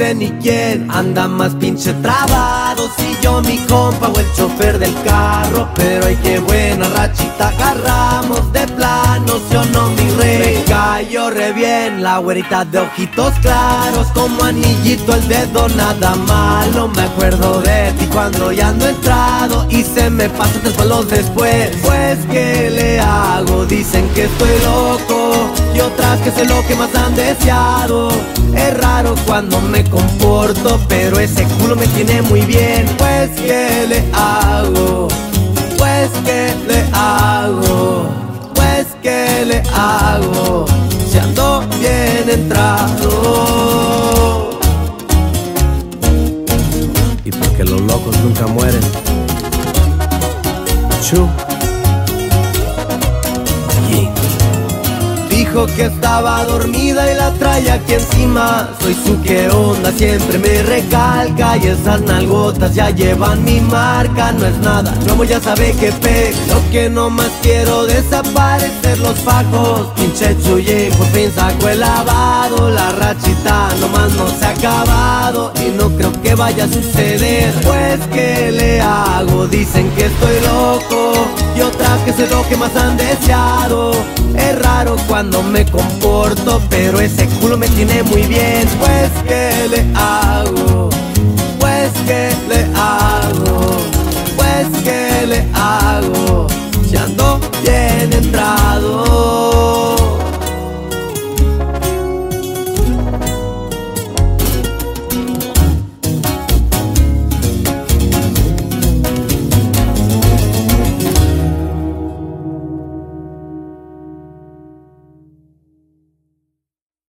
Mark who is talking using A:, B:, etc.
A: sé ni quién. Anda más pinche trabado Si yo mi compa o el chofer del carro. Pero ay qué buena rachita agarramos de plano Si o no mi rey Me cayó re bien la güerita de ojitos claros Como anillito el dedo nada malo. Me acuerdo de ti cuando ya ando entrado Y se me pasa tres palos después. Pues que le hago, dicen que estoy loco que sé lo que más han deseado. Es raro cuando me comporto Pero ese culo me tiene muy bien. Pues que le hago Pues que le hago Pues que le hago Si ando bien entrado. Y porque los locos nunca mueren. Chu Dijo que estaba dormida y la trae aquí encima. Soy su que onda, siempre me recalca Y esas nalgotas ya llevan mi marca. No es nada, como ya sabe que pe Lo que no más quiero desaparecer los fajos. Pinche chuye, por fin saco el lavado. La rachita nomás no se ha acabado Y no creo que vaya a suceder. Pues que le hago, dicen que estoy loco Y otras que sé lo que más han deseado cuando me comporto Pero ese culo me tiene muy bien. Pues que le hago